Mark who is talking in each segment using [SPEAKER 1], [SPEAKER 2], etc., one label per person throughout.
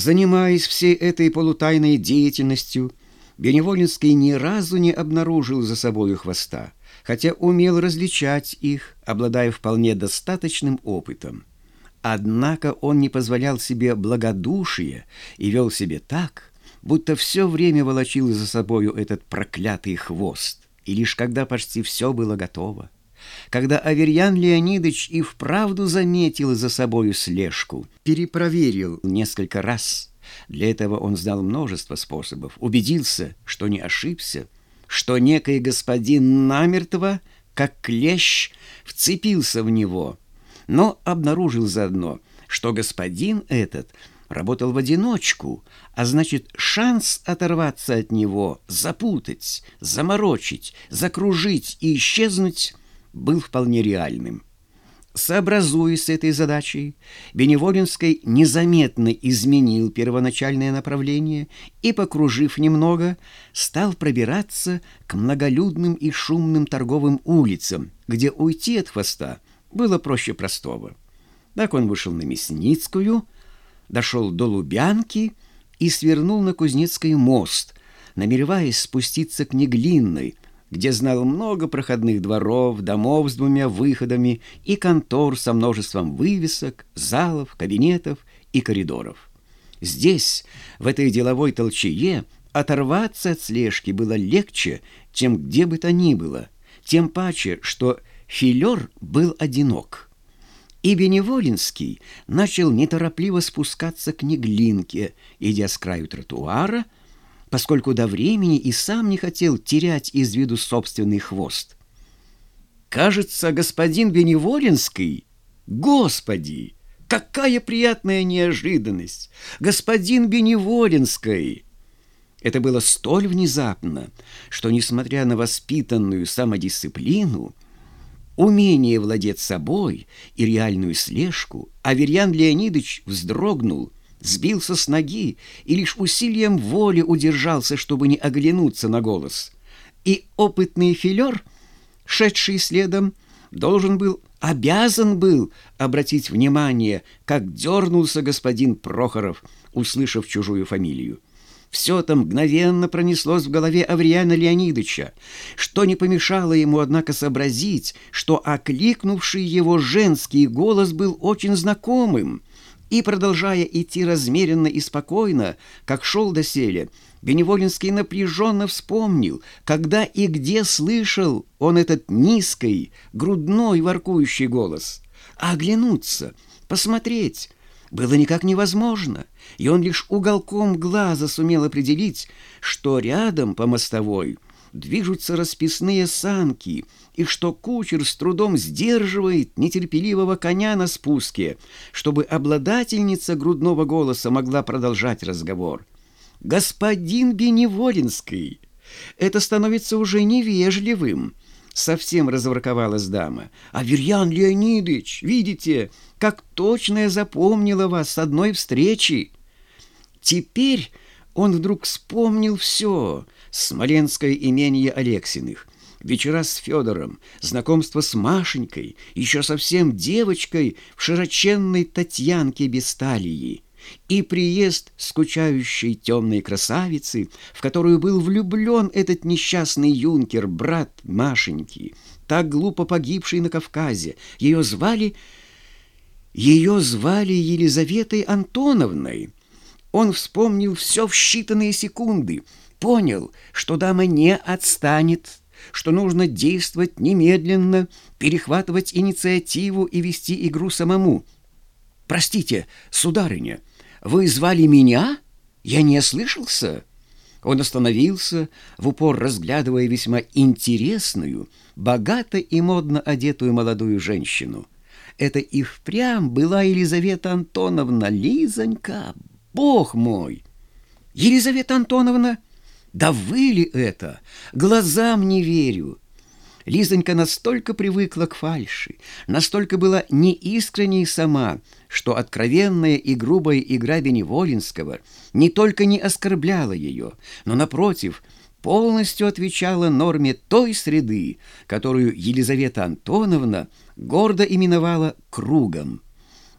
[SPEAKER 1] Занимаясь всей этой полутайной деятельностью, Беневолинский ни разу не обнаружил за собою хвоста, хотя умел различать их, обладая вполне достаточным опытом. Однако он не позволял себе благодушия и вел себе так, будто все время волочил за собою этот проклятый хвост, и лишь когда почти все было готово, когда Аверьян Леонидович и вправду заметил за собою слежку, перепроверил несколько раз. Для этого он знал множество способов, убедился, что не ошибся, что некий господин намертво, как клещ, вцепился в него, но обнаружил заодно, что господин этот работал в одиночку, а значит, шанс оторваться от него, запутать, заморочить, закружить и исчезнуть был вполне реальным. Сообразуясь с этой задачей, Беневолинский незаметно изменил первоначальное направление и, покружив немного, стал пробираться к многолюдным и шумным торговым улицам, где уйти от хвоста было проще простого. Так он вышел на Мясницкую, дошел до Лубянки и свернул на Кузнецкий мост, намереваясь спуститься к Неглинной, где знал много проходных дворов, домов с двумя выходами и контор со множеством вывесок, залов, кабинетов и коридоров. Здесь, в этой деловой толчее, оторваться от слежки было легче, чем где бы то ни было, тем паче, что филер был одинок. И Беневолинский начал неторопливо спускаться к Неглинке, идя с краю тротуара – поскольку до времени и сам не хотел терять из виду собственный хвост. «Кажется, господин Беневолинский... Господи, какая приятная неожиданность! Господин Беневолинский!» Это было столь внезапно, что, несмотря на воспитанную самодисциплину, умение владеть собой и реальную слежку, Аверьян Леонидович вздрогнул – сбился с ноги и лишь усилием воли удержался, чтобы не оглянуться на голос. И опытный филер, шедший следом, должен был, обязан был обратить внимание, как дернулся господин Прохоров, услышав чужую фамилию. Все это мгновенно пронеслось в голове Авриана Леонидовича, что не помешало ему, однако, сообразить, что окликнувший его женский голос был очень знакомым — и, продолжая идти размеренно и спокойно, как шел доселе, Беневолинский напряженно вспомнил, когда и где слышал он этот низкий, грудной, воркующий голос. А оглянуться, посмотреть было никак невозможно, и он лишь уголком глаза сумел определить, что рядом по мостовой — движутся расписные санки, и что кучер с трудом сдерживает нетерпеливого коня на спуске, чтобы обладательница грудного голоса могла продолжать разговор. «Господин Беневолинский, это становится уже невежливым», — совсем разворковалась дама. «Аверьян Леонидович, видите, как точно я запомнила вас с одной встречи!» Теперь он вдруг вспомнил все — Смоленское имение Алексиных, вечера с Федором, знакомство с Машенькой, еще совсем девочкой в широченной Татьянке без и приезд скучающей темной красавицы, в которую был влюблен этот несчастный юнкер, брат Машеньки, так глупо погибший на Кавказе. Ее звали... Ее звали Елизаветой Антоновной. Он вспомнил все в считанные секунды — понял, что дама не отстанет, что нужно действовать немедленно, перехватывать инициативу и вести игру самому. «Простите, сударыня, вы звали меня? Я не ослышался?» Он остановился, в упор разглядывая весьма интересную, богато и модно одетую молодую женщину. Это и впрямь была Елизавета Антоновна, Лизонька, бог мой! Елизавета Антоновна... Да вы ли это? Глазам не верю. Лизонька настолько привыкла к фальши, настолько была неискренней сама, что откровенная и грубая игра Беневолинского не только не оскорбляла ее, но, напротив, полностью отвечала норме той среды, которую Елизавета Антоновна гордо именовала «кругом».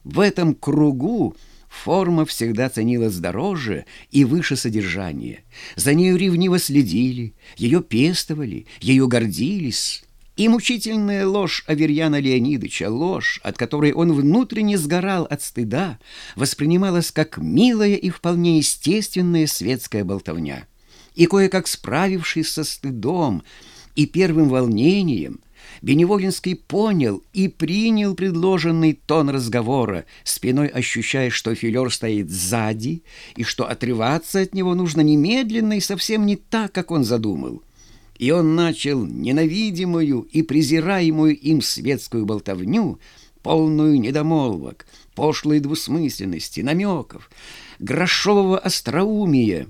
[SPEAKER 1] В этом кругу форма всегда ценилась дороже и выше содержания. За нею ревниво следили, ее пестовали, ее гордились. И мучительная ложь Аверьяна Леонидовича, ложь, от которой он внутренне сгорал от стыда, воспринималась как милая и вполне естественная светская болтовня. И кое-как справившись со стыдом и первым волнением, Беневолинский понял и принял предложенный тон разговора, спиной ощущая, что филер стоит сзади, и что отрываться от него нужно немедленно и совсем не так, как он задумал. И он начал ненавидимую и презираемую им светскую болтовню, полную недомолвок, пошлой двусмысленности, намеков, грошового остроумия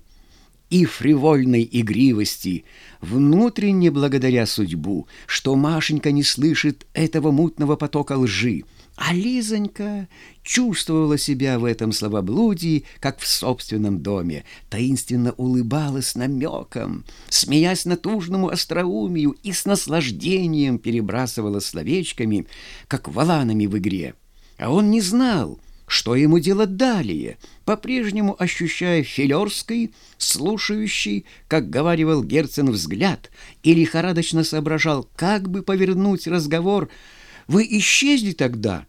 [SPEAKER 1] и фривольной игривости, внутренне благодаря судьбу, что Машенька не слышит этого мутного потока лжи, а Лизонька чувствовала себя в этом словоблудии, как в собственном доме, таинственно улыбалась намеком, смеясь натужному остроумию и с наслаждением перебрасывала словечками, как валанами в игре. А он не знал, что ему делать далее, по-прежнему ощущая филерский, слушающий, как говаривал Герцен, взгляд, и лихорадочно соображал, как бы повернуть разговор «Вы исчезли тогда?»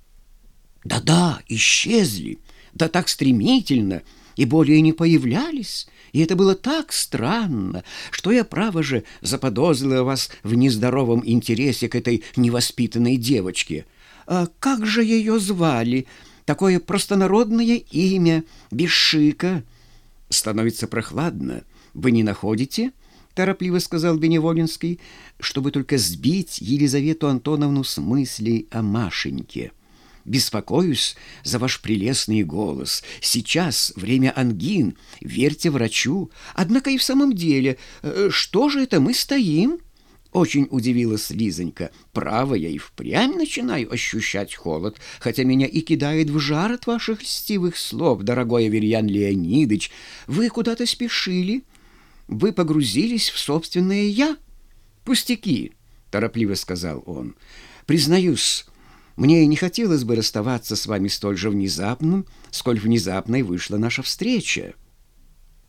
[SPEAKER 1] Да-да, исчезли, да так стремительно, и более не появлялись. И это было так странно, что я, право же, заподозрила вас в нездоровом интересе к этой невоспитанной девочке. А как же ее звали? Такое простонародное имя, без шика. Становится прохладно. Вы не находите?» — торопливо сказал Беневолинский, чтобы только сбить Елизавету Антоновну с мыслей о Машеньке. Беспокоюсь за ваш прелестный голос. Сейчас время ангин. Верьте врачу. Однако и в самом деле, э, что же это мы стоим?» Очень удивилась Лизонька. «Право, я и впрямь начинаю ощущать холод, хотя меня и кидает в жар от ваших льстивых слов, дорогой Аверьян Леонидыч. Вы куда-то спешили? Вы погрузились в собственное «я»?» «Пустяки», — торопливо сказал он. «Признаюсь, мне не хотелось бы расставаться с вами столь же внезапно, сколь внезапной вышла наша встреча».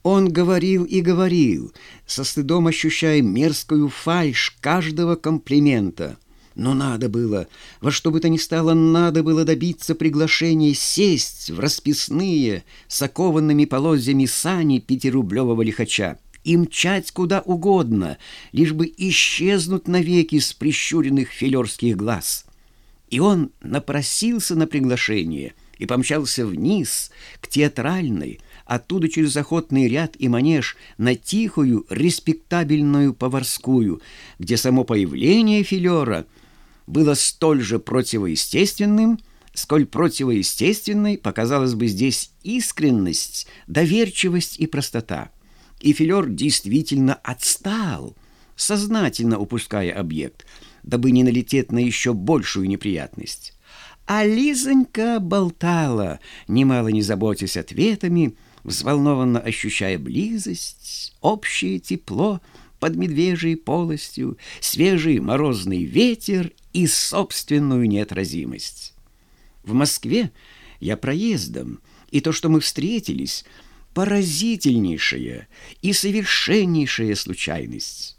[SPEAKER 1] Он говорил и говорил, со стыдом ощущая мерзкую фальшь каждого комплимента. Но надо было, во что бы то ни стало, надо было добиться приглашения сесть в расписные с окованными полозьями сани пятирублевого лихача и мчать куда угодно, лишь бы исчезнуть навеки с прищуренных филерских глаз. И он напросился на приглашение и помчался вниз, к театральной, оттуда через охотный ряд и манеж на тихую, респектабельную поварскую, где само появление филера было столь же противоестественным, сколь противоестественной показалась бы здесь искренность, доверчивость и простота. И филер действительно отстал, сознательно упуская объект – дабы не налететь на еще большую неприятность. А Лизонька болтала, немало не заботясь ответами, взволнованно ощущая близость, общее тепло под медвежьей полостью, свежий морозный ветер и собственную неотразимость. В Москве я проездом, и то, что мы встретились, поразительнейшая и совершеннейшая случайность.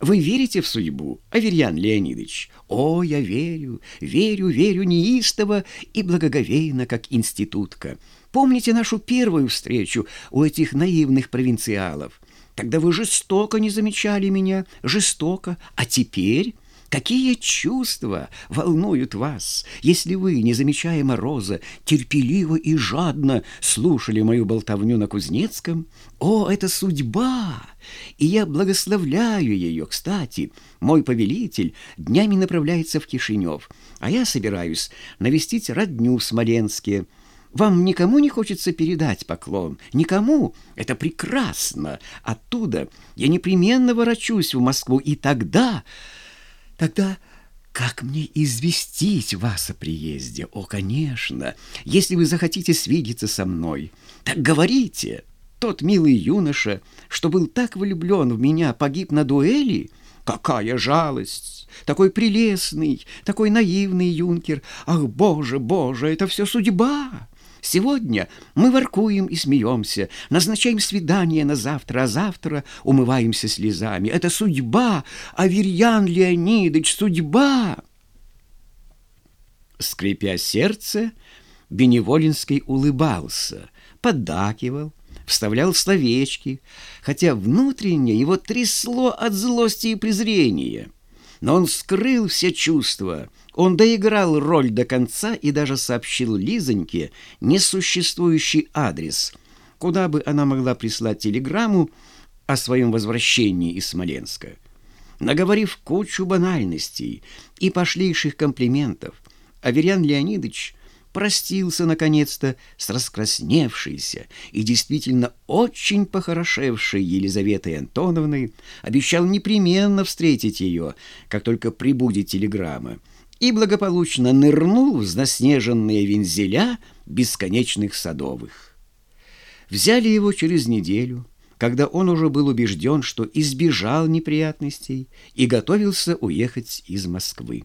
[SPEAKER 1] Вы верите в судьбу, Аверьян Леонидович? О, я верю, верю, верю неистово и благоговейно, как институтка. Помните нашу первую встречу у этих наивных провинциалов? Тогда вы жестоко не замечали меня, жестоко, а теперь... Какие чувства волнуют вас, если вы, не замечая мороза, терпеливо и жадно слушали мою болтовню на Кузнецком? О, это судьба! И я благословляю ее. Кстати, мой повелитель днями направляется в Кишинев, а я собираюсь навестить родню в Смоленске. Вам никому не хочется передать поклон? Никому? Это прекрасно. Оттуда я непременно ворочусь в Москву, и тогда... Тогда как мне известить вас о приезде? О, конечно, если вы захотите свидеться со мной, так говорите. Тот милый юноша, что был так влюблен в меня, погиб на дуэли? Какая жалость! Такой прелестный, такой наивный юнкер. Ах, боже, боже, это все судьба! Сегодня мы воркуем и смеемся, назначаем свидание на завтра, а завтра умываемся слезами. Это судьба, Аверьян Леонидович, судьба!» Скрипя сердце, Беневолинский улыбался, поддакивал, вставлял словечки, хотя внутренне его трясло от злости и презрения. Но он скрыл все чувства, он доиграл роль до конца и даже сообщил Лизоньке несуществующий адрес, куда бы она могла прислать телеграмму о своем возвращении из Смоленска. Наговорив кучу банальностей и пошлейших комплиментов, Аверьян Леонидович простился, наконец-то, с раскрасневшейся и действительно очень похорошевшей Елизаветой Антоновной, обещал непременно встретить ее, как только прибудет телеграмма, и благополучно нырнул в заснеженные вензеля бесконечных садовых. Взяли его через неделю, когда он уже был убежден, что избежал неприятностей и готовился уехать из Москвы.